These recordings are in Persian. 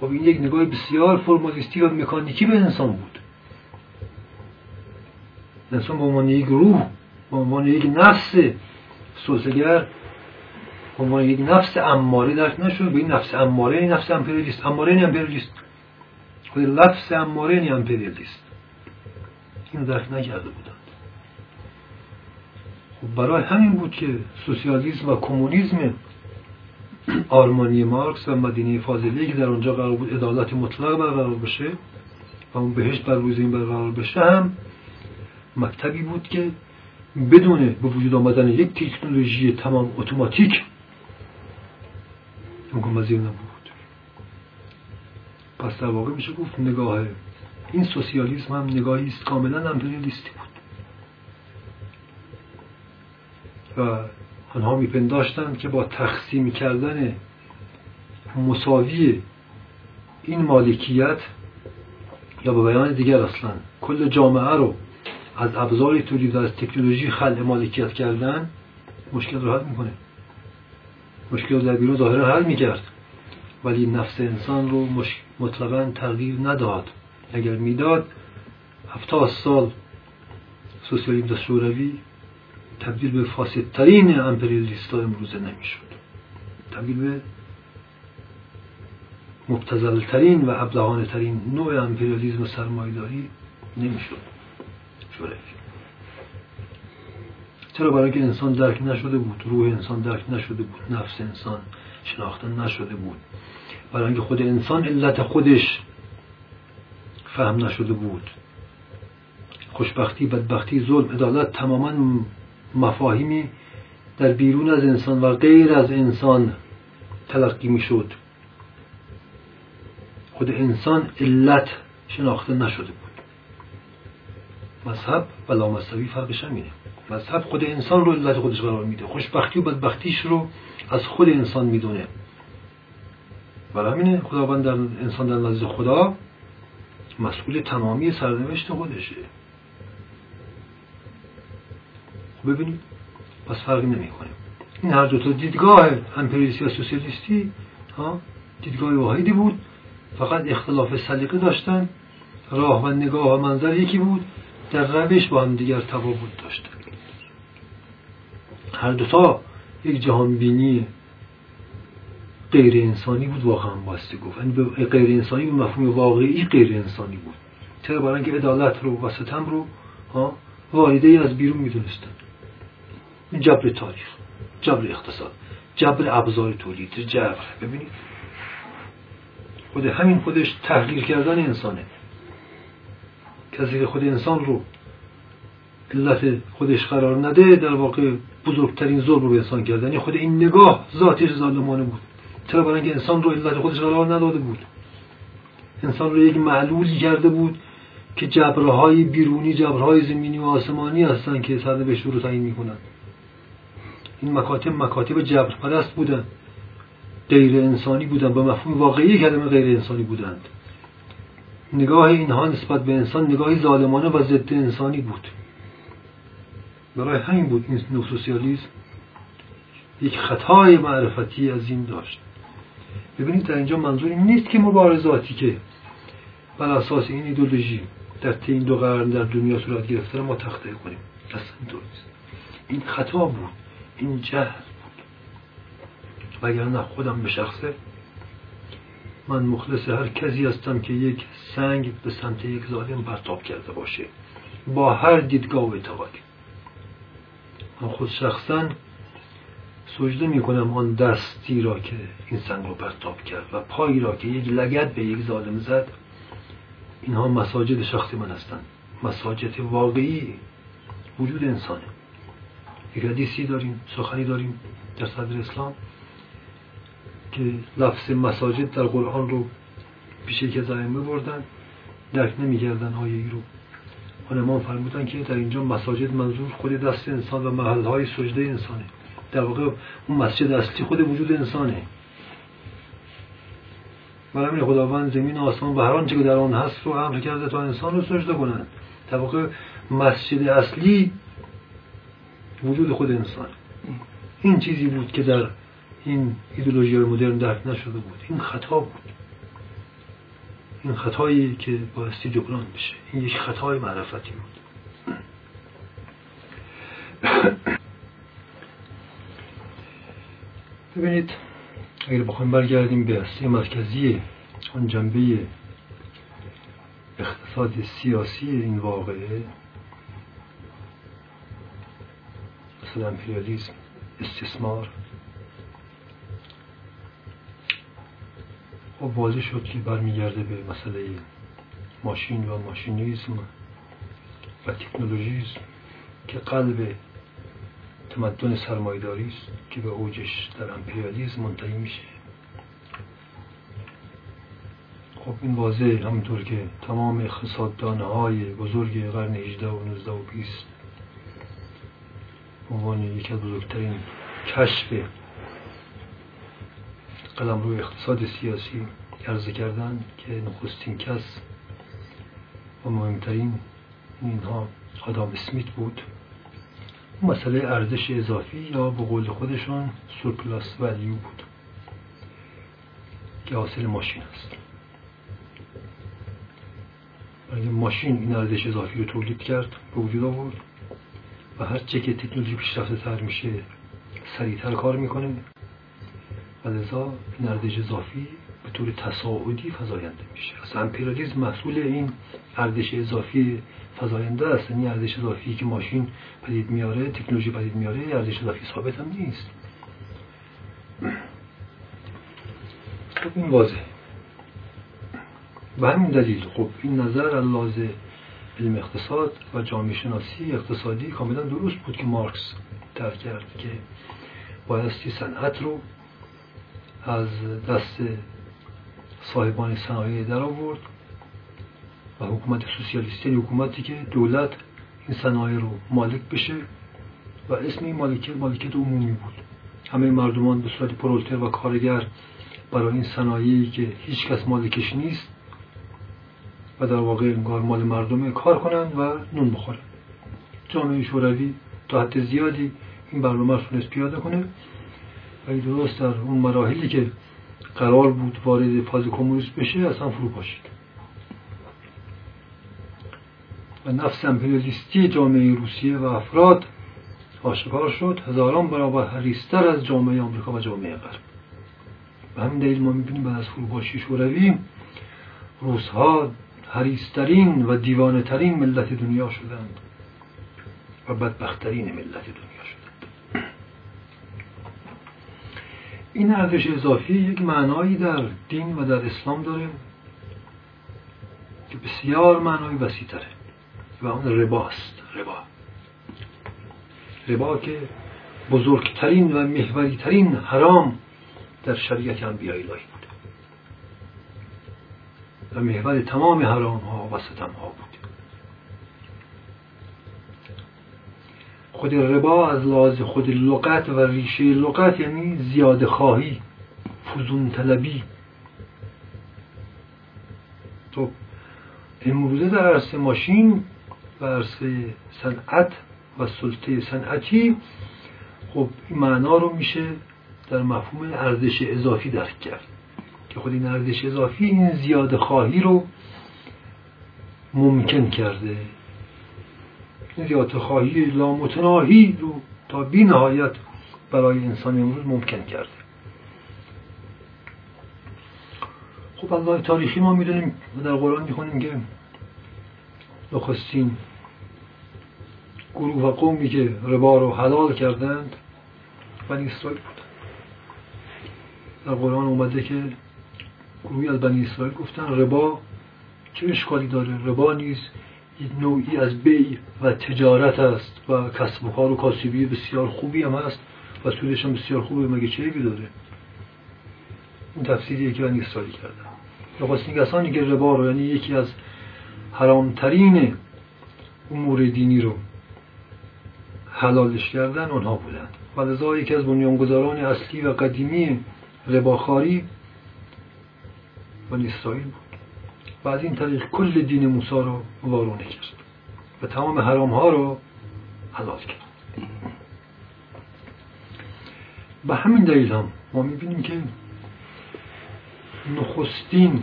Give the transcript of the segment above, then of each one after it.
خب این یک نگاه بسیار فرمالیستی و مکانیکی به انسان بود. انسان به عنوان یک روح به عنوان یک نفس سوزگر به عنوان یک نفس اماره درک نشد. به این نفس اماره این نفس امپریالیست. اماره این امپریالیست. خود لفظ اماره این امپریالیست. اینو درک نکرده بودند. خب برای همین بود که سوسیالیسم و کمونیسم آرمانی مارکس و مدینه فاضلی که در اونجا قرار بود عدالت مطلق برقرار بشه و اون بهشت بر روز این برقرار بشه هم مکتبی بود که بدون به وجود آمدن یک تکنولوژی تمام اتوماتیک امکان پذیر نبود. پس در واقع میشه گفت نگاه این سوسیالیسم هم نگاهی است. کاملا امپریالیستی بود. و آنها میپنداشتند که با تقسیم کردن مساوی این مالکیت یا به بیان دیگر اصلا کل جامعه رو از ابزاری تولید از تکنولوژی خلق مالکیت کردن مشکل رو حل می‌کنه. مشکل در بیرون ظاهرا حل می‌کرد. ولی نفس انسان رو مطلقا تغییر نداد. اگر می‌داد هفتاد سال سوسیالیسم شوروی تبدیل به فاسدترین امپریالیست ها امروزه نمی‌شد. تبدیل به مبتزلترین و ابلهانه ترین نوع امپریالیزم سرمایداری نمی‌شد. شوروی چرا؟ برای اینکه انسان درک نشده بود. روح انسان درک نشده بود. نفس انسان شناخته نشده بود. برای اینکه خود انسان علت خودش فهم نشده بود. خوشبختی بدبختی ظلم عدالت تماما مفاهیمی در بیرون از انسان و غیر از انسان تلقی می‌شد. خود انسان علت شناخته نشده بود. مذهب و لامصبی فرقش همینه. مذهب خود انسان رو علت خودش قرار میده. خوشبختی و بدبختیش رو از خود انسان می‌دونه. برای همینه خداوند در انسان در نزد خدا مسئول تمامی سرنوشت خودشه خب ببینید پس فرقی نمی‌کنه. این هر دو تا دیدگاه امپریالیستی و سوسیالیستی ها دیدگاه واحدی بود. فقط اختلاف سلیقه داشتن. راه و نگاه و منظر یکی بود. در روش با هم دیگر تفاوت داشتن. هر دوتا یک جهان بینی غیر انسانی بود واقعا باستی گفت. یعنی غیر انسانی به مفهوم واقعی غیر انسانی بود. چرا؟ برای اینکه عدالت رو و ستم رو ها ای از بیرون می‌دونستن. جبر تاریخ جبر اقتصاد جبر ابزار تولید جبر. ببینید. خود همین خودش تحقیر کردن انسانه. کسی که خود انسان رو علت خودش قرار نده در واقع بزرگترین ظلم رو به انسان کرده. یعنی خود این نگاه ذاتش ظالمانه بود. چرا؟ برای اینکه انسان رو علت خودش قرار نداده بود. انسان رو یک معلولی کرده بود که جبرهای بیرونی جبرهای زمینی و آسمانی هستن که سرنوشت رو تعیین می‌کنن. این مکاتب مکاتب جبر پرست بودن. غیر انسانی بودن. به مفهوم واقعی کلمه غیر انسانی بودند. نگاه اینها نسبت به انسان نگاهی ظالمانه و ضد انسانی بود. برای همین بود این نو سوسیالیسم یک خطای معرفتی عظیم داشت. ببینید در اینجا منظور این نیست که مبارزاتی که بر اساس این ایدولوژی در این دو قرن در دنیا صورت گرفته ما تخته کنیم. اصلا اینطور نیست. این خطا بود. این جهل بود وگرنه خودم به شخصه. من مخلص هر کسی هستم که یک سنگ به سمت یک ظالم پرتاب کرده باشه. با هر دیدگاه و من خود شخصا سجده می کنم آن دستی را که این سنگ رو پرتاب کرد و پایی را که یک لگت به یک ظالم زد. اینها مساجد شخصی من هستند. مساجد واقعی وجود انسانه. یک حدیثی داریم سخنی داریم در صدر اسلام که لفظ مساجد در قرآن رو پیش که از بردن درک نمی‌کردن آیه ای رو. علمان فرمودن که در اینجا مساجد منظور خود دست انسان و محل های سجده انسانه. در واقع اون مسجد اصلی خود وجود انسانه. برای خداوند زمین و آسمان و هر آنچه در آن هست رو امر کرده تا انسان رو سجده کنند. در واقع مسجد اصلی وجود خود انسان. این چیزی بود که در این ایدولوژی مدرن درک نشده بود. این خطا بود. این خطایی که بایستی جبران بشه. این یک خطای معرفتی بود. ببینید اگر بخوایم برگردیم به اصلی مرکزی آن جنبه اقتصاد سیاسی این واقعه مثلا امپریالیزم استثمار. خب واضح شد که برمیگرده به مسئله ماشین و ماشینیزم و تکنولوژیزم که قلب تمدن سرمایداری است که به اوجش در امپریالیزم منتهی میشه. خب این واضح همونطور که تمام اقتصاددانه های بزرگ قرن 18 و 19 و 20 به عنوان یکی از بزرگترین کشف قلم روی اقتصاد سیاسی عرضه کردن که نخستین کس و مهمترین اینها آدام اسمیت بود. مسئله ارزش اضافی یا به قول خودشون سورپلاس ولیو بود که حاصل ماشین است. برای ماشین این ارزش اضافی رو تولید کرد به وجود آورد. هر چه که تکنولوژی پیشرفته تر میشه سریعتر کار می‌کنه. و لذا ارزش اضافی به طور تصاعدی فضاینده میشه. اصلا امپریالیسم محصول این ارزش اضافی فضاینده است. یعنی ارزش اضافی که ماشین پدید میاره تکنولوژی پدید میاره ارزش اضافی ثابت هم نیست. خب این واضح به همین دلیل. خب این نظر از علم اقتصاد و جامعه شناسی اقتصادی کاملا درست بود که مارکس در کرد که بایستی صنعت رو از دست صاحبان صنایع در آورد و حکومت سوسیالیستی یعنی حکومتی که دولت این صنایع رو مالک بشه و اسم این مالکیت مالکیت عمومی بود. همه مردمان به صورت پرولتر و کارگر برای این صنایعی که هیچ کس مالکش نیست و در واقع انگار مال مردمه کار کنند و نون بخورن. جامعه شوروی تا حد زیادی این برنامه رو تونست پیاده کنه و درست در اون مراحلی که قرار بود وارد فاز کمونیست بشه اصلا فرو پاشید و نفس امپریالیستی جامعه روسیه و افراد آشکار شد. هزاران برابر حریستر از جامعه آمریکا و جامعه غرب. به همین دلیل ما می‌بینیم بعد از فروپاشی شوروی روزها حریسترین و دیوانه ترین ملت دنیا شدند و بدبختترین ملت دنیا شدند. این ارزش اضافی یک معنایی در دین و در اسلام داره که بسیار معنای وسیع تره و اون رباست ربا. ربا که بزرگترین و محوریترین حرام در شریعت انبیاء الهی. و محور تمام حرام ها و ستم ها بود. خود ربا از لحاظ خود لغت و ریشه لغت یعنی زیاده خواهی فزون طلبی. تو امروزه در عرصه ماشین و عرصه صنعت و سلطه صنعتی خب این معنا رو میشه در مفهوم ارزش اضافی درک کرد. که خود این ارزش اضافی این زیاده خواهی رو ممکن کرده. این زیاده خواهی لامتناهی رو تا بی نهایت برای انسان امروز ممکن کرده. خب از تاریخی ما می‌دونیم و در قرآن می‌خونیم که نخستین گروه و قومی که ربا رو حلال کردند بنی اسرائیل بود. در قرآن اومده که گروهی از بنی اسرائیل گفتن ربا چه اشکالی داره؟ ربا نیز یک نوعی از بی و تجارت است و کسب و کار و کاسبی بسیار خوبی هم هست و سودش هم بسیار خوبه. مگه چه داره؟ این تفسیریه که بنی اسرائیل کردن نخستین کسانی که ربا رو یعنی یکی از حرامترین امور دینی رو حلالش کردن اونها بودند و لذا یکی از بنیانگذاران اصلی و قدیمی رباخاری بنی اسرائیل بود و از این طریق کل دین موسی رو وارونه کرد و تمام حرام ها رو حلال کرد. به همین دلیل هم ما می‌بینیم که نخستین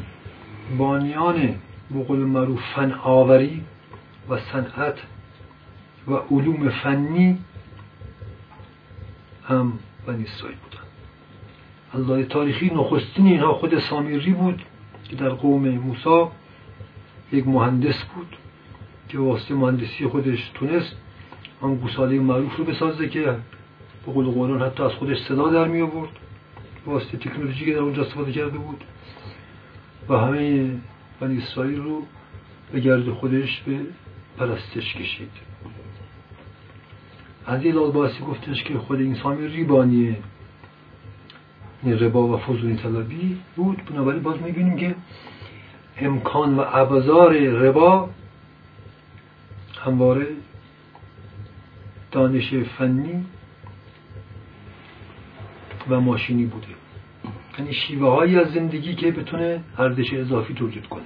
بانیان بقول معروف فن آوری و صنعت و علوم فنی هم بنی اسرائیل بودن. الله تاریخی نخستین اینها خود سامیری بود. که در قوم موسی یک مهندس بود که واسطه مهندسی خودش تونست آن گوساله معروف رو بسازه که به قول قرآن حتی از خودش صدا در می آورد. واسطه تکنولوژی که در اونجا استفاده کرده بود و همه بنی اسرائیل رو به گرد خودش به پرستش کشید. از این باسی گفتش که خود این سامی ریبانیه. ربا و فضولی طلبی بود. بنابراین باز می‌بینیم که امکان و ابزار ربا همواره دانش فنی و ماشینی بوده. یعنی شیوه هایی از زندگی که بتونه ارزش اضافی تولید کنه.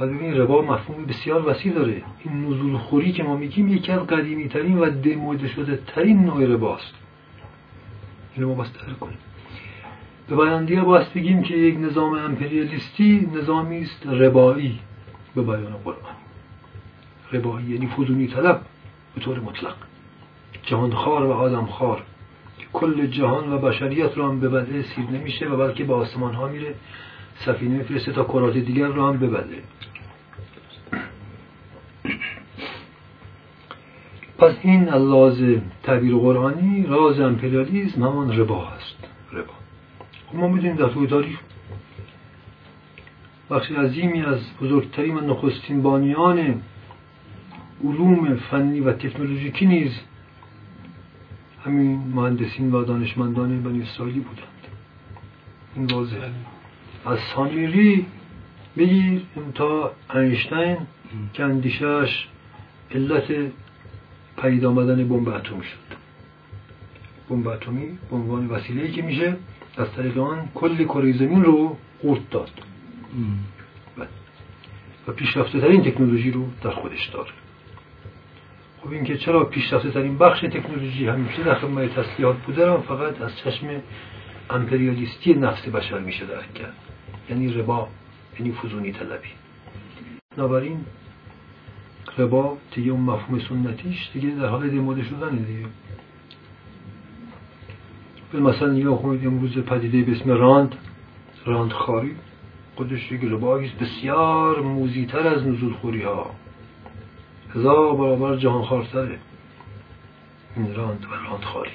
و ببینید ربا مفهوم بسیار وسیع داره. این نزول خوری که ما میگیم یکی از قدیمی ترین و دموده شده ترین نوع رباست. اینو ما درک کنیم. به بیان دیگه باید بگیم که یک نظام امپریالیستی نظامی است ربایی به بیان قرآن. ربایی یعنی فزونی طلب به طور مطلق. جهانخوار و آدمخوار کل جهان و بشریت رو هم ببله سیر نمیشه و بلکه به آسمان ها میره. سفینه میفرسته تا کرات دیگر رو هم ببله پس این اللاز تعبیر قرآنی راز امپریالیزم همان ربا هست ربا. خب ما می‌دونیم در طول تاریخ بخش عظیمی از بزرگترین و نخستین بانیان علوم فنی و تکنولوژیکی نیز همین مهندسین و دانشمندان بنی اسرائیلی بودند. این واضح. از سامیری بگیر تا اینشتین که اندیشهش علت پدید آمدن بمب اتمی شد. بمب اتمی به عنوان وسیله که میشه از طریق آن کل کره زمین رو قورت داد. و پیشرفته ترین تکنولوژی رو در خودش داره خب اینکه چرا پیشرفته ترین بخش تکنولوژی همیشه در خدمت تسلیحات بوده را فقط از چشم امپریالیستی نفس بشر میشه درک کرد. یعنی ربا یعنی فزونی طلبی. بنابراین ربا دیگه اون مفهوم سنتیش دیگه در حال دموده شدن دیگه. مثلا نگاه کنید امروز پدیده به اسم راند راندخاری خودش یک رباییست بسیار موزیتر از نزول خوری ها هزار برابر جهان خارتره. این راند و راندخاری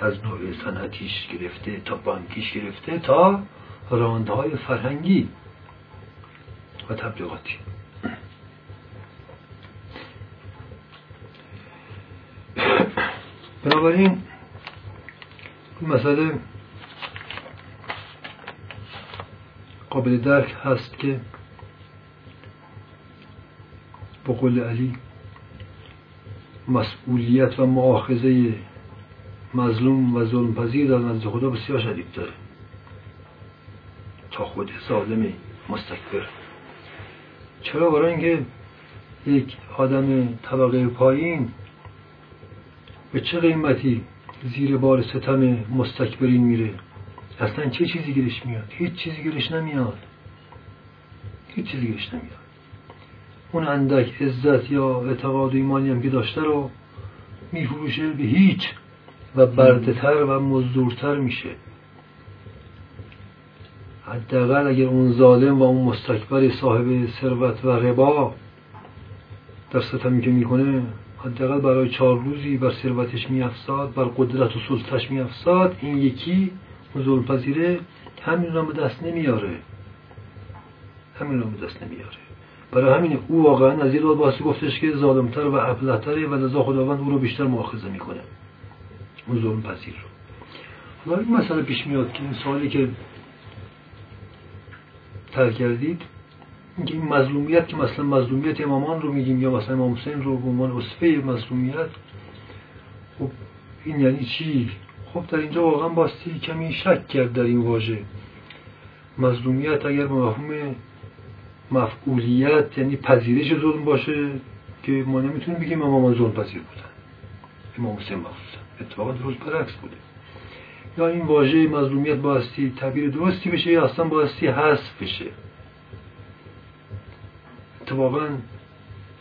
از نوع سنتیش گرفته تا بانکیش گرفته تا راندهای فرهنگی و تبلیغاتی. بنابراین این مسئله قابل درک هست که با قول علی مسئولیت و معاخذه مظلوم و ظلم پذیر در نزد خدا بسیار شدید داره. تا خود ظالم مستکبر. چرا؟ برای اینکه یک آدم طبقه پایین به چه قیمتی زیر بار ستم مستکبرین میره؟ اصلا چه چیزی گیرش میاد؟ هیچ چیزی گیرش نمیاد. هیچ چیزی گیرش نمیاد. اون اندک عزت یا اعتقاد و ایمانی هم که داشته رو میفروشه به هیچ و بردهتر و مزدورتر میشه. حداقل اگر اون ظالم و اون مستکبر صاحب ثروت و ربا در ستمی که می‌کنه حداقل برای چهار روزی بر ثروتش میافزاد بر قدرت و سلطش میافزاد. این یکی ظلم پذیره همین را به دست نمیاره. همین را به دست نمیاره. برای همین او واقعا از یه باسی گفتش که ظالمتر و ابلهتره و لذا خداوند او رو بیشتر مؤاخذه می‌کنه. ظلم پذیر رو. حالا این مسئله پیش میاد که این سوالی که تر کردید این مظلومیت که مثلا مظلومیت امامان رو میگیم یا مثلا امام حسین رو به عنوان اصفه مظلومیت خب این یعنی چی؟ خب در اینجا واقعا باستی کمی شک کرد در این واژه. مظلومیت اگر به مفهوم مفعولیت یعنی پذیرش ظلم باشه که ما نمی‌تونیم بگیم امامان ظلم پذیر بودن امام حسین مخصوصا اتفاقا درست برعکس بوده. یا این واژه مظلومیت بایستی تعبیر درستی بشه یا اصلا بایستی حذف بشه؟ اتفاقا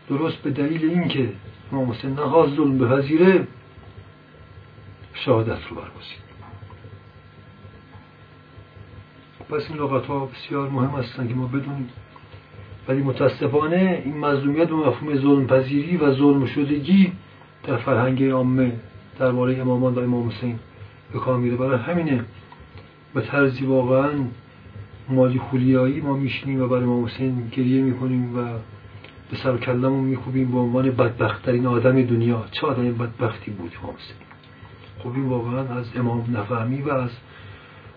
درست به دلیل اینکه امام حسین نخواست ظلم بپذیره شهادت رو برگزید. پس این لغت ها بسیار مهم هستند که ما بدونیم. ولی متاسفانه این مظلومیت و مفهوم ظلم پذیری و ظلم شدگی در فرهنگ عامه درباره امامان و امام حسین به کار میره برای همینه به طرزی واقعا مالی خولیایی ما میشنیم و برای امام حسین گریه می‌کنیم و به سر کلمون میخوبیم به عنوان بدبختترین آدم دنیا. چه آدم بدبختی بود امام حسین؟ خب این واقعا از امام نفهمی و از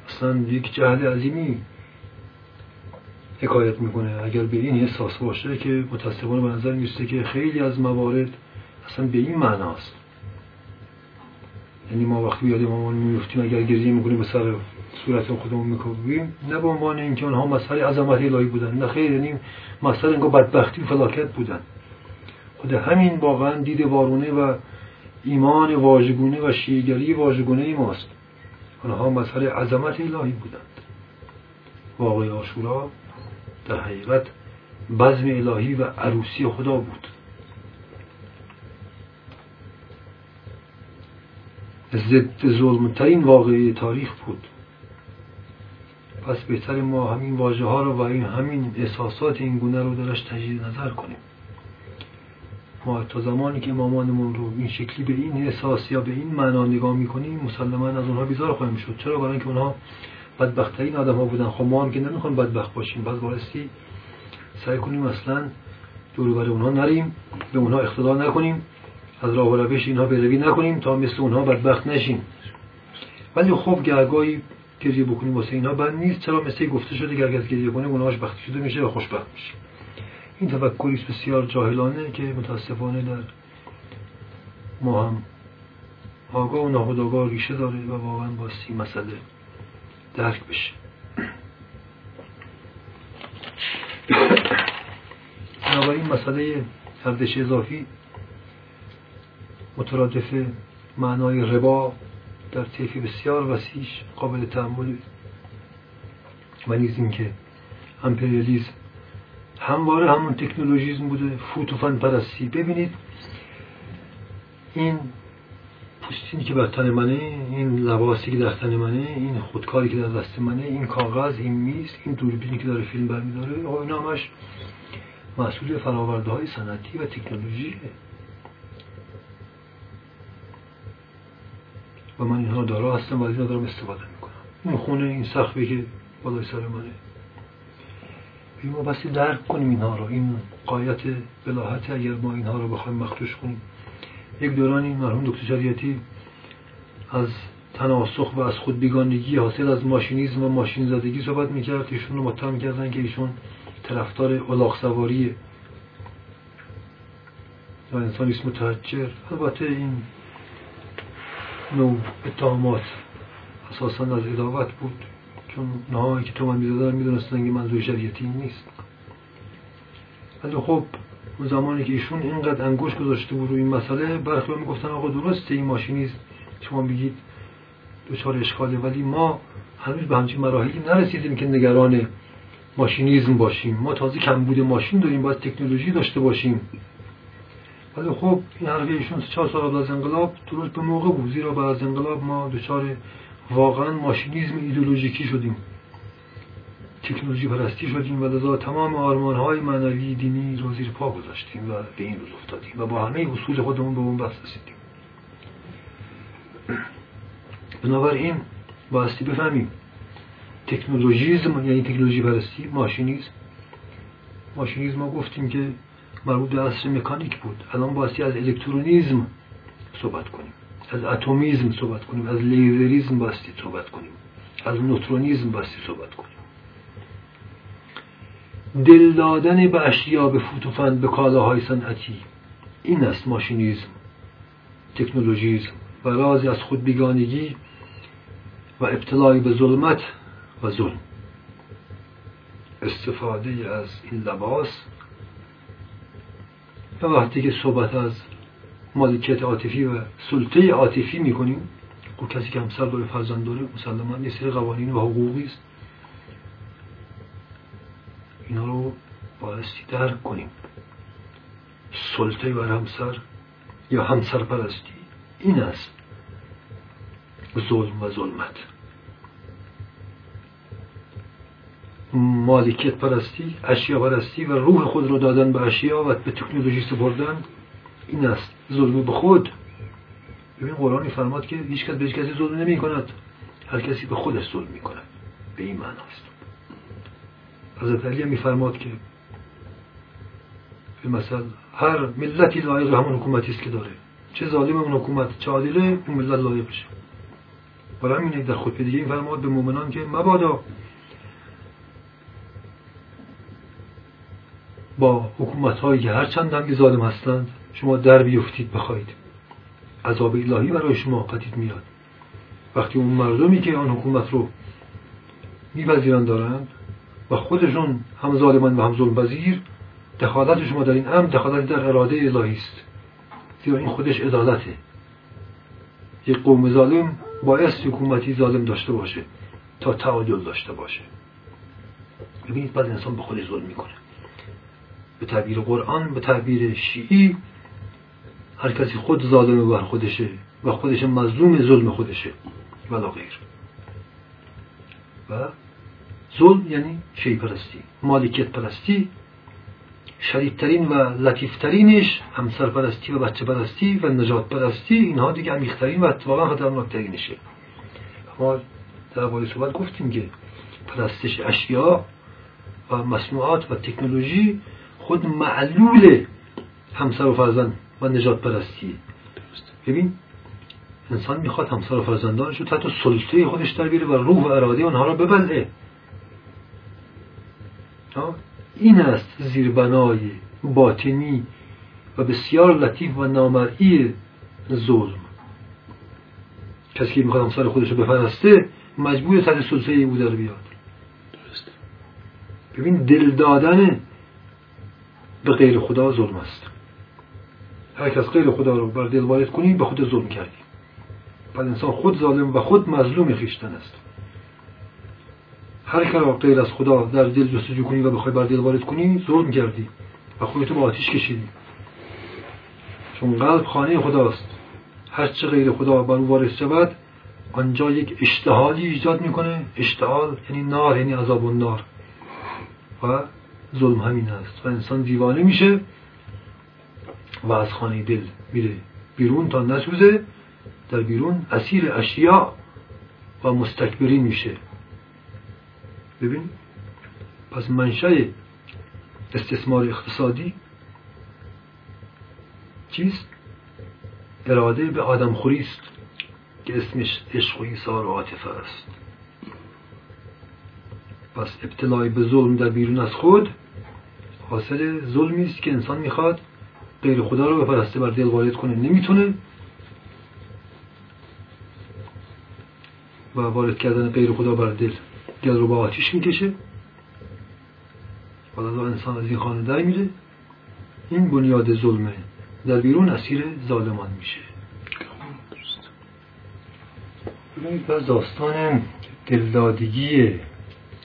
اصلا یک جهل عظیمی حکایت می‌کنه. اگر به این احساس باشه که متاسفانه به نظر میسته که خیلی از موارد اصلا به این معناست. یعنی ما وقتی یاد امامان میفتیم اگر گریه می‌کنیم به سر صورت خودمون می‌کنیم. نه به عنوان اینکه آنها مسئله عظمت الهی بودن نه خیر یعنی مسئله انگار بدبختی و فلاکت بودن. خود همین واقعا دید وارونه و ایمان واژگونه و شیعگری واژگونه ماست. آنها مسئله عظمت الهی بودند واقعی آشورا در حقیقت بزم الهی و عروسی خدا بود. ضد ظلمترین واقعی تاریخ بود. پس بهتر ما همین واژه ها رو و این همین احساسات این گونه رو درش تجدید نظر کنیم. ما تا زمانی که امامانمون رو این شکلی به این احساس یا به این معنا نگاه می‌کنیم مسلما از اونها بیزار خواهیم شد. چرا؟ برای اینکه اونها بدبختترین آدم ها بودن. خب ما هم که نمی‌خوایم بدبخت باشیم. پس بایستی سعی کنیم اصلا دور اونها نریم به اونها اقتدا نکنیم از راه و روش اینها بروی نکنیم تا مثل اونها بدبخت نشیم. ولی خب گرگاهی گریه بکنیم واسه اینها بد نیست چرا مثل گفته شده که اگر گریه کنیم اونها بختی شده میشه و خوشبخت میشه. این تفکری بسیار جاهلانه که متاسفانه در ما هم آگاه و ناخودآگاه ریشه داره و واقعا با سی مسئله درک بشه. بنابراین مسئله ارزش اضافی مترادف معنای ربا در طیفی بسیار وسیش قابل تحمل و نیز اینکه امپریالیزم همواره همون تکنولوژیزم بوده فوت و پرستی. ببینید این پوستینی که بر تن منه این لباسی که در تن منه این خودکاری که در دست منه این کاغذ این میز این دوربینی که داره فیلم برمیداره اینا همش مسئول فراورده های صنعتی و تکنولوژیه و من اینها دارا هستم و از اینها دارم استفاده می‌کنم. این خونه این سخفی که بالای سر منه. ما بسی درک کنیم اینها رو. این قایت بلاحت اگر ما اینها رو بخوایم مخدوش کنیم. یک دورانی مرحوم دکتر شریعتی از تناسخ و از خود بیگانگی حاصل از ماشینیزم و ماشین زدگی صحبت می‌کرد. ایشون رو متهم کردن که ایشون طرفدار الاغ سواری. و انسانیست متحجر. البته این نوع اتهامات. اساسا از اداوت بود. چون نهایی که تو من می‌زدن می‌دونستن که منظور شریعتی نیست. ولی خب اون زمانی که ایشون اینقدر انگوش گذاشته بود رو این مسئله برخی می‌گفتن آقا درسته این ماشینیست شما بگید دچار اشکاله. ولی ما هنوز به همچین مراحلی نرسیدیم که نگران ماشینیزم باشیم. ما تازه کمبود ماشین داریم باید تکنولوژی داشته باشیم. ولی خب این حرف ایشون چهار سال قبل از انقلاب درست به موقع بود. زیرا بعد از انقلاب ما دچار واقعا ماشینیزم ایدولوژیکی شدیم. تکنولوژی پرستی شدیم و لذا تمام آرمان های معنوی دینی رو زیر پا گذاشتیم و به این روز افتادیم و با همه اصول خودمون به اون بس رسیدیم. بنابراین بایستی بفهمیم تکنولوژیزم یعنی تکنولوژی پرستی ماشینیزم. ماشینیزم ما گفتیم که مربوط به عصر مکانیک بود. الان بایستی از الکترونیزم صحبت کنیم. از اتمیزم صحبت کنیم. از لیزریزم بایستی صحبت کنیم. از نوترونیزم بایستی صحبت کنیم. دل دادن به اشیا به فوتوفند به کالاهای صنعتی. این است ماشینیزم تکنولوژیزم. و رازی از خود بیگانگی و ابتلای به ظلمت و ظلم. استفاده از این لباس و وقتی که صحبت از مالکیت عاطفی و سلطه عاطفی می‌کنیم خب کسی که همسر داره فرزند داره مسلما یه سری قوانین و حقوقی است. اینا رو بایستی درک کنیم. سلطه بر همسر یا همسر پرستی این است. ظلم و ظلمت. مالکیت پرستی اشیا پرستی و روح خود رو دادن به اشیا و به تکنولوژی سپردن این است. ظلم به خود. ببین قرآن فرماد که هیچ کس به هیچ کسی ظلم نمی کند هر کسی به خودش ظلم می کند به این معناست حضرت علی میفرماد که به مثل هر ملتی لایق همون حکومتی است که داره. چه ظالم اون حکومت چه عادله اون ملت لایقشه برای همینه در خود دیگه این فرماد به مؤمنان که مبادا با حکومت هایی که هر چند هم ظالم هستند شما در بیفتید بخواید. عذاب الهی برای شما قدید میاد. وقتی اون مردمی که آن حکومت رو میپذیرند دارند و خودشون هم ظالمان و هم ظلم پذیر دخالت شما در این امر دخالت در اراده الهی است. زیرا این خودش عدالته. یک قوم ظالم باعث حکومتی ظالم داشته باشه تا تعادل داشته باشه. ببینید بعد انسان به خودش ظلم می‌کنه. به تعبیر قرآن به تعبیر شیعی هر کسی خود ظالم بر خودشه و خودش مظلوم ظلم خودشه. ولا غیر. و ظلم یعنی شی پرستی مالکیت پرستی شدیدترین و لطیفترینش همسر پرستی و بچه پرستی و نجات پرستی اینها دیگه عمیقترین و واقعا خطرناکترینشه. ما در اول صحبت گفتیم که پرستش اشیا و مصنوعات و تکنولوژی خود معلول همسر و فرزند و نجات پرستی. ببین انسان می‌خواد همسر و فرزندانش رو تحت سلطه خودش در بیاره و روح و اراده آنها را ببلعه این است زیربنای باطنی و بسیار لطیف و نامرئی ظلم. کسی که می‌خواد همسر خودش رو بپرسته مجبور تحت سلطه او در بیاد. ببین دل دادن به غیر خدا ظلم است. هر کس غیر خدا رو بر دل وارد کنی به خود ظلم کردی. پس انسان خود ظالم و خود مظلوم خیشتن است. هر کار غیر از خدا در دل جستجو کنی و بخوای بر دل وارد کنی ظلم کردی و خودتو با آتیش کشیدی. چون قلب خانه خداست. هر چه غیر خدا بر او وارد شود آنجا یک اشتحالی ایجاد می‌کنه. اشتحال یعنی نار یعنی عذاب نار و ظلم همین است و انسان دیوانه میشه و از خانه دل میره بیرون تا نسوزه در بیرون اسیر اشیا و مستکبرین میشه. ببین پس منشأ استثمار اقتصادی چیست؟ اراده به آدم است که اسمش عشق و ایثار و عاطفه است. پس ابتلای به ظلم در بیرون از خود حاصل ظلمی است که انسان می‌خواد غیر خدا رو بپرسته بر دل وارد کنه. نمی‌تونه و وارد کردن غیر خدا بر دل دل رو با آتیش می‌کشه. حالا انسان از این خانه در میره. این بنیاد ظلمه در بیرون اسیر ظالمان میشه. باز داستان دلدادگی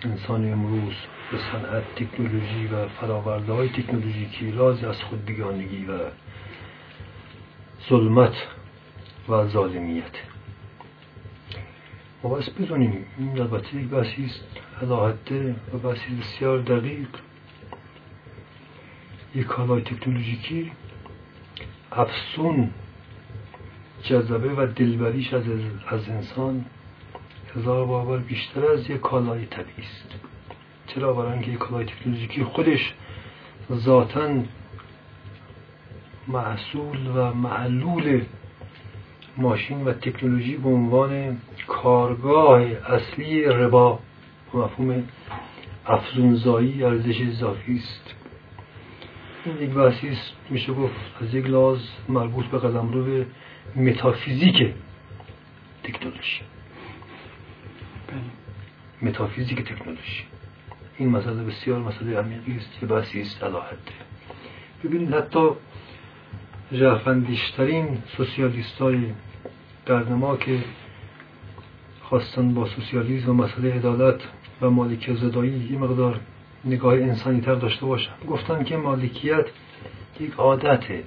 انسان امروز. به صنعت تکنولوژی و فراورده های تکنولوژیکی راز از خود بیگانگی و ظلمت و ظالمیت. ما باید بدونیم این البته یک بحثی است و بحثی بسیار دقیق. یک کالای تکنولوژیکی افسون جذبه و دلبریش از, از انسان هزار بابر بیشتر از یک کالای طبیعی است. چرا برای اینکه کالای تکنولوژیکی خودش ذاتا محصول و معلول ماشین و تکنولوژی به عنوان کارگاه اصلی ربا و مفهوم افزونزایی ارزش اضافی است. این یک بحثی است. میشه گفت از یک لحاظ مربوط به قلمرو متافیزیک تکنولوژی. بله. متافیزیک تکنولوژی. این مسئله بسیار مسئله عمیقی است که بحثی است علاحده. ببینید حتی جعفندیشترین سوسیالیست های که خواستن با سوسیالیسم و مسئله عدالت و مالکیت زدایی یه مقدار نگاه انسانی تر داشته باشن. گفتن که مالکیت یک عادته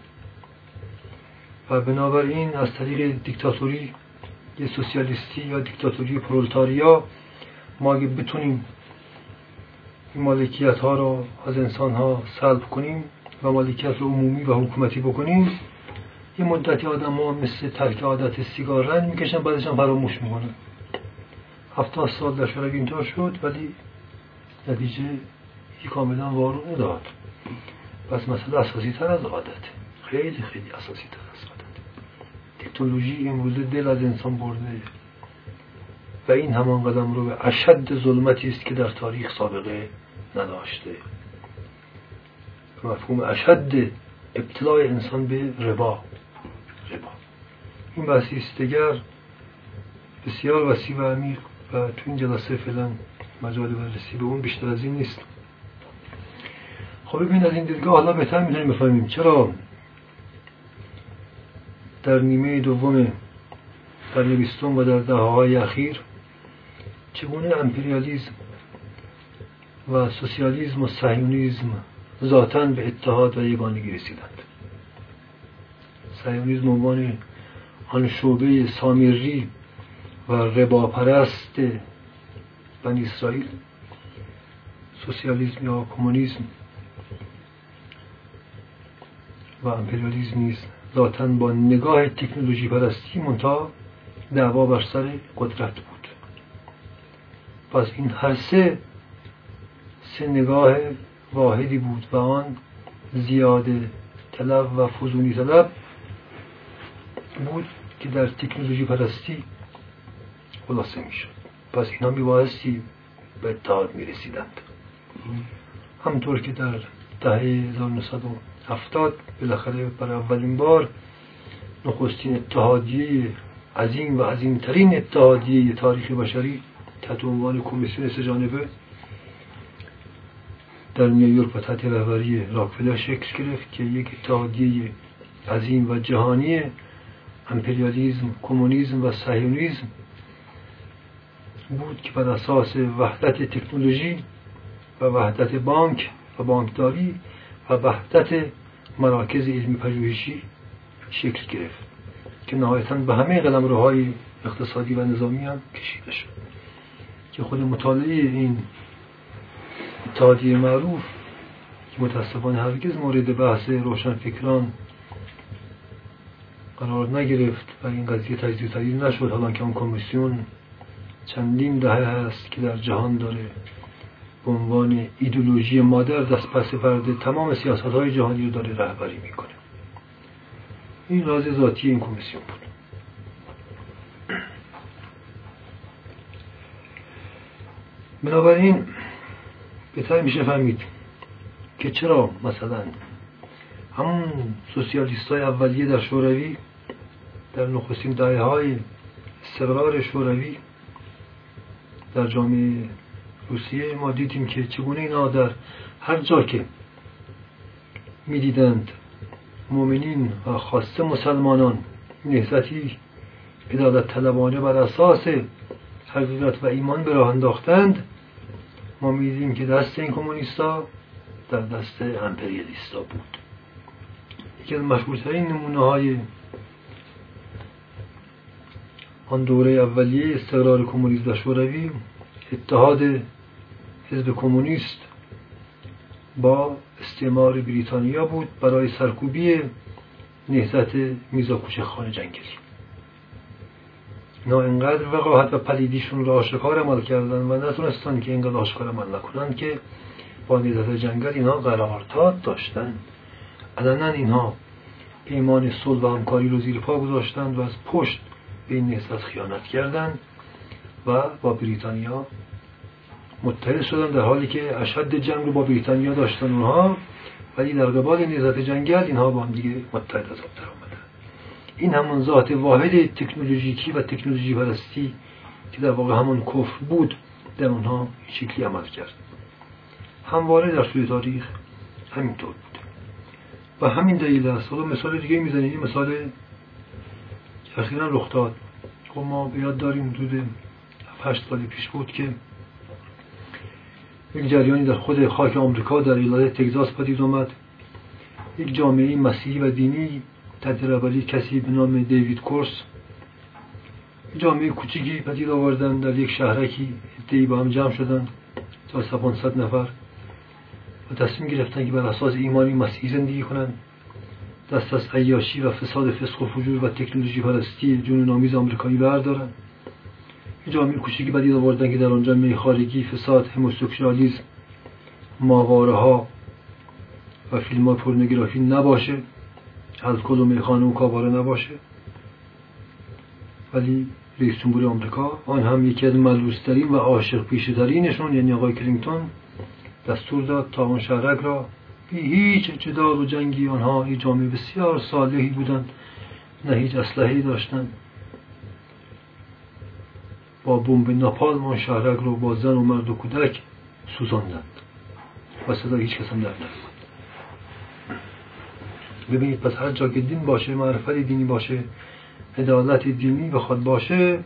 و بنابراین از طریق دیکتاتوری یه سوسیالیستی یا دیکتاتوری پرولتاریا ما اگه بتونیم این مالکیت ها رو از انسان ها سلب کنیم و مالکیت رو عمومی و حکومتی بکنیم. یه مدتی آدم ها مثل ترک عادت سیگار رنگ می‌کشن بعدش هم فراموش می‌کنن. هفتاد سال در شرق اینطور شد ولی نتیجه کاملا وارو نداد پس مسئله اساسی تر از عادت. خیلی خیلی اساسی تر از عادت. تکنولوژی امروزه دل از انسان برده. و این همان قدم رو به اشد ظلمتی است که در تاریخ سابقه نداشته. مفهوم اشد ابتلاع انسان به ربا. ربا. این بحثی دیگر بسیار وسیع و عمیق و تو این جلسه فعلا مجال بررسی به اون بیشتر از این نیست. خب ببین از این دیدگاه حالا بهتر می‌تونیم بفهمیم چرا؟ در نیمه دوم قرن بیستم و در دهه های اخیر چگونه امپریالیزم و سوسیالیزم و صهیونیزم ذاتا به اتحاد و یگانگی رسیدند. صهیونیزم عنوان آن شعبه سامیری و رباپرست بنی اسرائیل سوسیالیزم یا کمونیسم و امپریالیزم نیز ذاتا با نگاه تکنولوژی پرستی منتها دعوا بر سر قدرت بود. پس این هر سه سه نگاه واحدی بود و آن زیاده طلب و فزونی طلب بود که در تکنولوژی پرستی خلاصه می‌شد. پس اینا میبایستی به اتحاد می‌رسیدند. همطور که در دهه 1970 بالاخره برای اولین بار نخستین اتحادیه عظیم و عظیمترین اتحادیه تاریخ بشری تحت عنوان کمیسیون سه جانبه در نیویورک و تحت رهبری راکفلر شکل گرفت که یک اتحادیه عظیم و جهانی امپریالیزم کمونیسم و صهیونیسم بود که بر اساس وحدت تکنولوژی و وحدت بانک و بانکداری و وحدت مراکز علمی پژوهشی شکل گرفت که نهایتا به همه قلمروهای اقتصادی و نظامی هم کشیده شد. که خود مطالعه این اتحادیه معروف که متاسفانه هرگز مورد بحث روشنفکران قرار نگرفت و این قضیه تجزیه تحلیل نشد. حالا که اون کمیسیون چندین دهه هست که در جهان داره به عنوان ایدولوژی مادر دست پس پرده تمام سیاست های جهانی رو داره رهبری می‌کنه. این راز ذاتی این کمیسیون بود. بنابراین بهتر میشه فهمید که چرا مثلا همون سوسیالیست های اولیه در شوروی در نخستین دهه های استقرار شوروی در جامعه روسیه ما دیدیم که چگونه اینا در هر جا که می‌دیدند مؤمنین و خواسته مسلمانان نهزتی عدالت طلبانه بر اساس حقیقت و ایمان به راه انداختند ما می‌دیدیم که دست این کمونیستا در دست امپریالیستا بود. یکی از مشهورترین نمونه های آن دوره اولیه استقرار کمونیسم در شوروی اتحاد حزب کمونیست با استعمار بریتانیا بود برای سرکوبی نهزت میزا خانه جنگلی. اینا انقدر وقاحت و پلیدیشون رو آشکار عمل کردن و نتونستن که اینقدر آشکار عمل نکنن که با نهزت جنگل اینها قرارداد داشتن. علنا اینها پیمان صلح و همکاری رو زیر پا گذاشتند و از پشت به این نهزت خیانت کردند و با بریتانیا متحد شدن در حالی که اشد جنگ رو با بریتانیا داشتن اونها ولی در قبال نهزت جنگل اینها با هم دیگه متحد از آب این همون ذات واحد تکنولوژیکی و تکنولوژی پرستی که در واقع همون کفر بود در اونها شکلی عمل کرد. همواره در سوی تاریخ همینطور بود. و همین دلیل است. حالا مثال دیگه می‌زنیم. این مثال اخیرا رخ داد. خب ما بیاد داریم حدود هشت سال پیش بود که یک جریانی در خود خاک آمریکا در ایالت تگزاس پدید آمد. یک جامعه مسیحی و دینی رهبری کسی به نام دیوید کورس. جامعه کوچیکی پدید آوردن در یک شهرکی ادهی با هم جمع شدن تا 500 نفر. و تصمیم گرفتن که بر اساس ایمانی مسیحی زندگی کنند. دست از عیاشی و فساد فسق و فجور و تکنولوژی پرستی جنون آمیز آمریکایی بردارن یه جامعه کوچیکی بدید آوردن که در آنجا میخارگی فساد هموسکشالیزم ماواره ها و فیلم های پورنوگرافی نباشه. الکل و میخانه و کاباره نباشه. ولی رئیس جمهور آمریکا آن هم یکی از ملوسترین و عاشق پیشترینشون یعنی آقای کلینگتون دستور داد تا اون شهرک را بی هیچ جدال و جنگی آنها این جامعه بسیار صالحی بودند. نه هیچ اسلحه‌ای داشتند. با بمب ناپالم آن شهرک رو با زن و مرد و کودک سوزاندند. و صدا هیچ کس هم در ببینید پس هر جا که دین باشه معرفت دینی باشه عدالت دینی بخواد باشه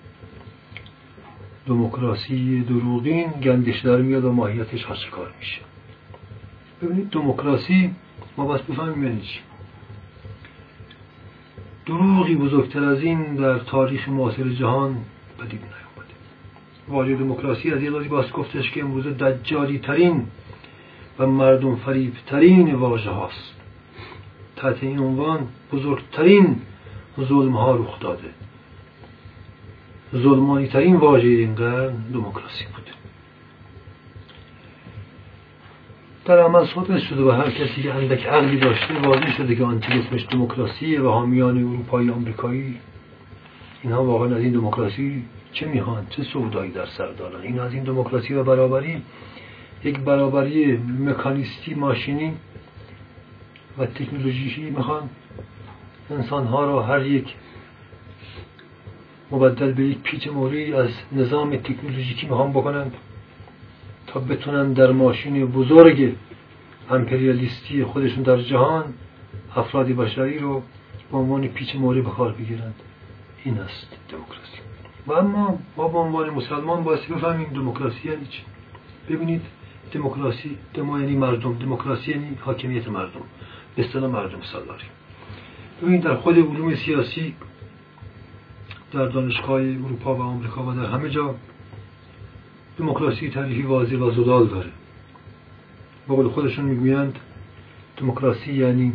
دموکراسی دروغین گندش در میاد و ماهیتش آشکار میشه. ببینید دموکراسی ما بس بفهمیم یعنی چی؟ دروغی بزرگتر از این در تاریخ معاصر جهان پدید نیامده واژه دموکراسی از یه باز گفتش که امروزه دجالی ترین و مردم فریب ترین واژه هاست. تحت این عنوان بزرگترین ظلم ها رخ داده. ظلمانی ترین واژه این قرن دموکراسی بود. در عمل صادق شده و هر کسی که اندک عقلی داشته واضح شده که آنچه اسمش دموکراسی و حامیان اروپایی آمریکایی اینها واقعا از این دموکراسی چه می‌خوان چه سودایی در سر دارن؟ این از این دموکراسی و برابری یک برابری مکانیستی ماشینی و تکنولوژیشی می‌خوان انسان ها را هر یک مبدل به یک پیچ موری از نظام تکنولوژیکی می‌خوان بکنند تا بتونن در ماشین بزرگ امپریالیستی خودشون در جهان افراد بشری رو به عنوان پیچ موری به کار بگیرند. این است دموکراسی. و اما ما به عنوان مسلمان باید بفهمیم دموکراسی یعنی چی؟ ببینید دموکراسی دمو یعنی مردم دموکراسی یعنی حاکمیت مردم. اصطلاح مردم سالاری. ببینید در خود علوم سیاسی در دانشگاه اروپا و آمریکا و در همه جا دموکراسی تعریفی واضح و زلال داره. با قول خودشون می‌گویند دموکراسی یعنی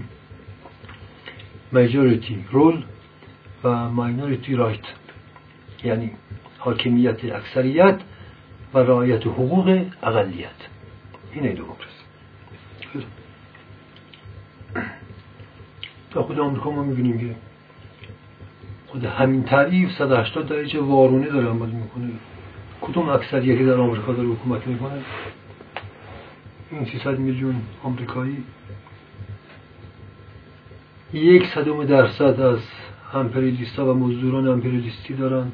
majority رول و minority رایت یعنی حاکمیت اکثریت و رعایت حقوق اقلیت. اینه دموکراسی. در خود آمریکا ما می‌بینیم که خود همین تعریف 180 درجه وارونه داره عمل می‌کنه. کدوم اکثریتی در آمریکا داره حکومت می‌کنه؟ این 300 میلیون آمریکایی. یک صدم درصد از امپریالیستا و مزدوران امپریالیستی دارن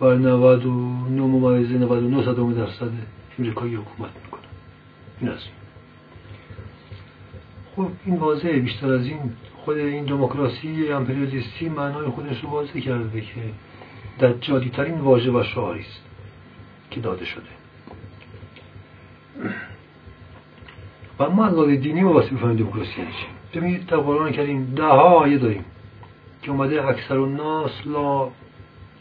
و 99 ممیزه 99 صدم درصد امریکایی حکومت می‌کنن این از خب این واضحه. بیشتر از این خود این دموکراسی امپریالیستی معنای خودش رو واضح کرده که دجالی ترین واژه و شعاری است که داده شده. و ما از دینی واسه بفهمیم دموکراسی یعنی چی. ببینید در قرآن کریم ده ها آیه داریم که اومده اکثر الناس لا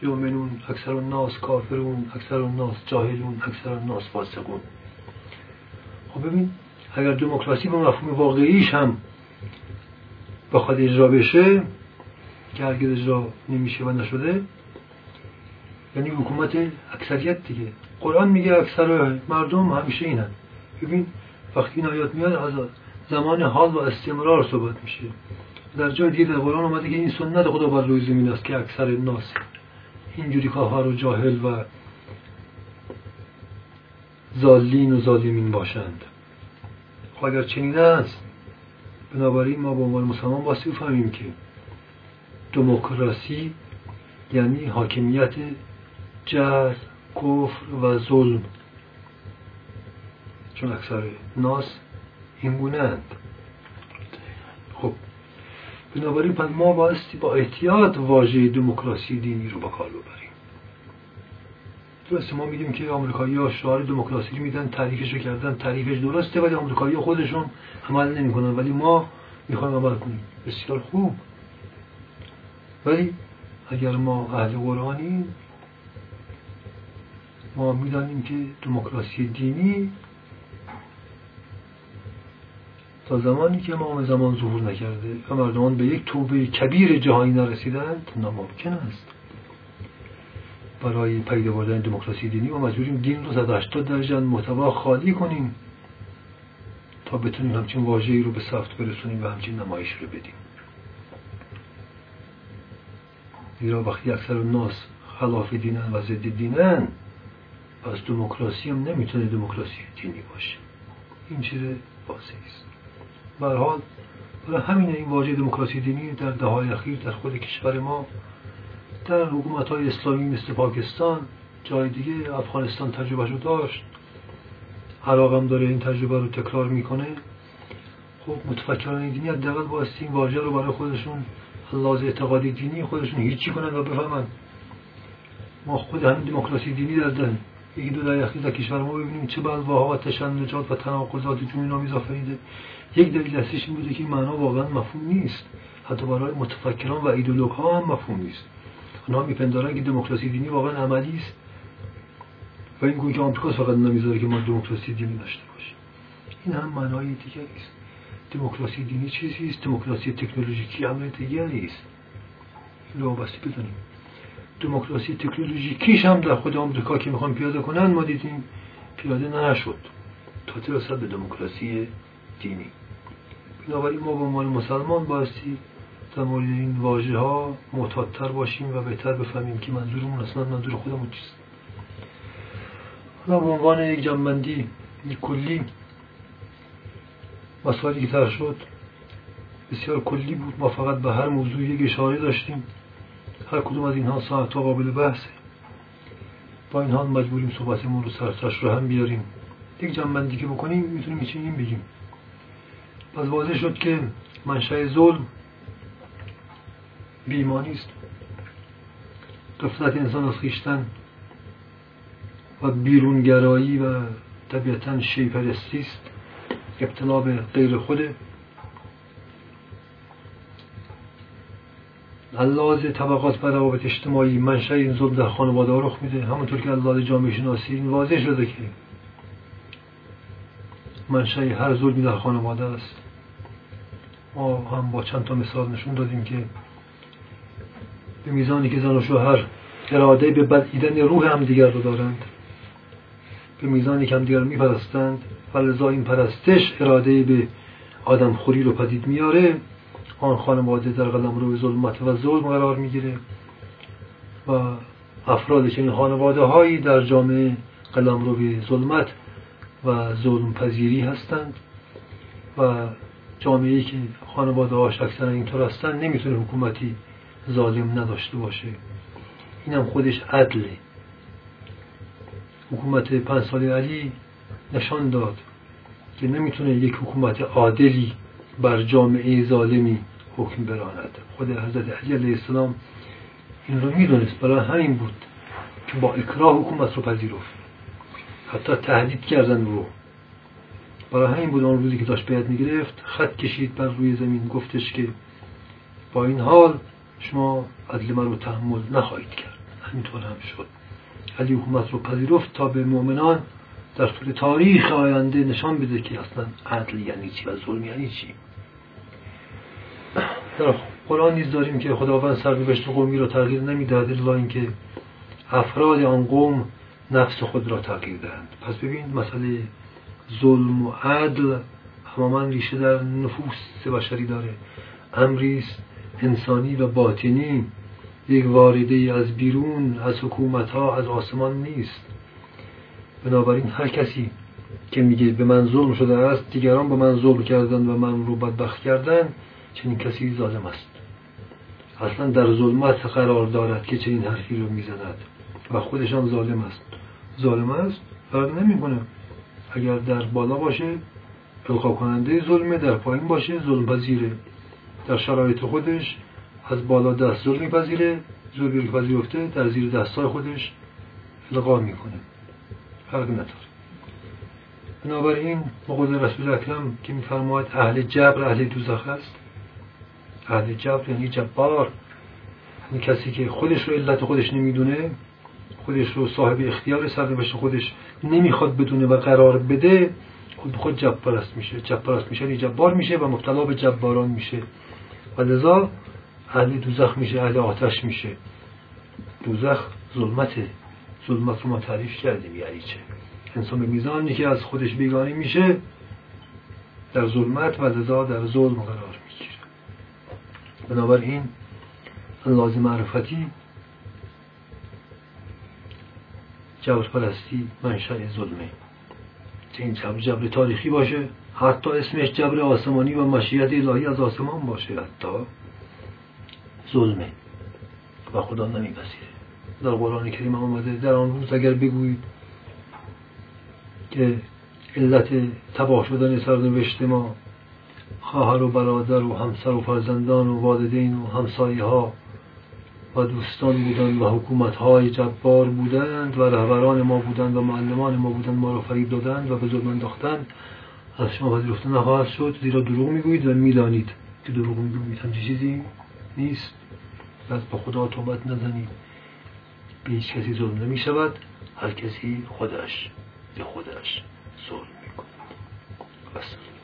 یومنون اکثر الناس کافرون اکثر الناس جاهلون اکثر الناس فاسقون. خب ببین اگر دموکراسی به مفهوم واقعیش هم بخواد اجرا بشه که هرگز اجرا نمیشه و نشده یعنی حکومت اکثریت دیگه. قرآن میگه اکثر مردم همیشه اینن. ببین وقتی این آیات میاد از زمان حال و استمرار صحبت میشه. در جای دیگه در قرآن اومده که این سنت خدا بر روی زمین است که اکثر ناس اینجوری کافر و جاهل و زالین و ظالمین باشند. خب اگر چنین است بنابراین ما به عنوان مسلمان باسی بفهمیم که دموکراسی یعنی حاکمیت جهل کفر و ظلم. چون اکثر ناس این گونه خب بنابراین پس ما بایستی با احتیاط واژه دموکراسی دینی رو با کار درسته ما میگیم که آمریکایی ها شعار دموکراسی میدن تعریفش رو کردن تعریفش درسته ولی آمریکایی خودشون عمل نمی‌کنن. ولی ما می‌خوایم عمل کنیم. بسیار خوب. ولی اگر ما اهل قرآنی ما می‌دانیم که دموکراسی دینی تا زمانی که امام زمان ظهور نکرده و مردمان به یک توبه کبیر جهانی نرسیدند ناممکن است. برای پیدا بردن دموکراسی دینی و مجبوریم دین رو 180 درجه محتوا خالی کنیم تا بتونیم همچین واژه‌ای رو به ثبت برسونیم و همچین نمایش رو بدیم. زیرا وقتی اکثر ناس خلاف دینن و ضد دینن پس دموکراسی هم نمی‌تونه دموکراسی دینی باشه. این چیز واضحی است. به حال برای همین این واژه دموکراسی دینی در دههای اخیر در خود کشور ما در حکومت های اسلامی مثل پاکستان جای دیگه افغانستان تجربه رو داشت. هم داره این تجربه رو تکرار می‌کنه. خب متفکران دینی حداقل بایستی این واژه رو برای خودشون لحاظ اعتقادی دینی خودشون هیچی کنن و بفهمن. ما خود همین دموکراسی دینی در یکی دو در در کشور ما ببینیم چه بلواها و تشنجات و تناقضات جمعی نامیز آفریده. یک دلیل اصلیش این بوده که این معنا واقعا مفهوم نیست. حتی برای متفکران و ایدولوگ ها هم مفهوم نیست. اونها میپندارن که دموکراسی دینی واقعا عملی است. و این که آمریکا فقط نمی‌ذاره که ما دموکراسی دینی داشته باشیم. این هم معنای دیگری است. دموکراسی دینی چیزی است دموکراسی تکنولوژیکی امر دیگری است. این رو بسته بدونیم دموکراسی تکنولوژیکیش هم در خود آمریکا که می‌خوان پیاده کنن ما دیدیم پیاده نشد. تا رسد به دموکراسی دینی. بنابراین ما به عنوان مسلمان بایستی مورد این واژه ها معتادتر باشیم و بهتر بفهمیم که منظورمون اصلا منظور خودمون چیست. حالا به عنوان یک جنبندی یک کلی مسائلی که تر شد بسیار کلی بود. ما فقط به هر موضوع یک اشاره داشتیم. هر کدوم از اینها ساعت ها قابل بحثه با این حال مجبوریم صحبتمون رو سرتش رو هم بیاریم. یک جنبندی که بکنیم می‌تونیم این بگیم. پس واضح شد که منشأ ظلم بیمانی است. قفلت انسان از خیشتن و بیرونگرایی و طبیعتا شیپرستی است. ابتلا به غیر خوده لحاظ طبقات و روابط اجتماعی منشأ این ظلم در خانواده رخ میده. همونطور که لحاظ جامعه شناسی این واضح شده که منشأ هر ظلمی در خانواده است. ما هم با چند تا مثال نشون دادیم که به میزانی که زن و شوهر اراده به بدیدن روح هم دیگر رو دارند. به میزانی که هم دیگر میپرستند و لذا این پرستش اراده به آدم خوری رو پدید میاره آن خانواده در قلم رو ظلمت و ظلم قرار می‌گیره و افراد چنین خانواده هایی در جامعه قلم رو به ظلمت و ظلم پذیری هستند و جامعه که خانواده هاش اکثرا اینطور هستند نمی‌تونه حکومتی ظالم نداشته باشه. اینم خودش عدله. حکومت پنج سالی علی نشان داد که نمی‌تونه یک حکومت عادلی بر جامعه ظالمی حکم براند. خود حضرت علی علیه السلام این رو می‌دونست. برای همین بود که با اکراه حکومت رو پذیرفت. حتی تهدید کردن رو. برای همین بود آن روزی که داشت بیعت می‌گرفت خط کشید بر روی زمین. گفتش که با این حال شما عدل من رو تحمل نخواهید کرد. همینطور هم شد. علی حکومت رو پذیرفت تا به مؤمنان در طول تاریخ آینده نشان بده که اصلا عدل یعنی چی و ظلم یعنی چی. در قرآن نیز داریم که خداوند سرنوشت قومی را تغییر نمی‌دهد الا اینکه افراد آن قوم نفس خود را تغییر دهند. پس ببین مسئله ظلم و عدل تماما ریشه در نفوس بشری داره. امری انسانی و باطنی یک وارده از بیرون از حکومت ها از آسمان نیست. بنابراین هر کسی که میگه به من ظلم شده است دیگران به من ظلم کردن و من رو بدبخت کردن چنین کسی ظالم است. اصلا در ظلمت قرار دارد که چنین حرفی رو می‌زند و خودشان ظالم است. ظالم است؟ فرق نمی‌کنه. اگر در بالا باشه القا کننده ظلمه در پایین باشه ظلم پذیره در شرایط خودش از بالا دست ظلم میپذیره ظلمی رو پذیرفته در زیر دستای خودش القا می‌کنه. فرق نداره. بنابراین مقود رسول اکرم که میفرماید اهل جبر اهل دوزخ است. اهل جبر یعنی جبار. یعنی کسی که خودش رو علت خودش نمی‌دونه خودش رو صاحب اختیار سرنوشت خودش نمی‌خواد بدونه و قرار بده خود خود جبارست میشه. جبارست میشه یعنی جبار میشه و مبتلا به جباران میشه. و لذا اهل دوزخ میشه اهل آتش میشه. دوزخ ظلمته ظلمت رو ما تعریف کردیم یعنی چه؟ انسان به میزانی که از خودش بیگانی میشه در ظلمت و لذا در ظلم قرار می‌گیره. بنابراین لازم معرفتی جبر پرستی منشأ ظلمه. چه این جبر جبر تاریخی باشه. حتی اسمش جبر آسمانی و مشیت الهی از آسمان باشه حتی. ظلمه. و خدا نمیپذیره. در قرآن کریم آمده در آن روز اگر بگویید که علت تباه شدن سرنوشت ما خواهر و برادر و همسر و فرزندان و والدین و همسایه ها و دوستان بودند و حکومت های جبار بودند و رهبران ما بودند و معلمان ما بودند ما را فریب دادند و به ظلم انداختند. شما پذیرفته نخواهد شد. زیرا دروغ می‌گویید و می‌دانید که دروغ می‌گویید. همچین چیزی نیست. پس به خدا توبت نزنید. به هیچ کسی ظلم نمی شود هر کسی خودش به خودش ظلم می کند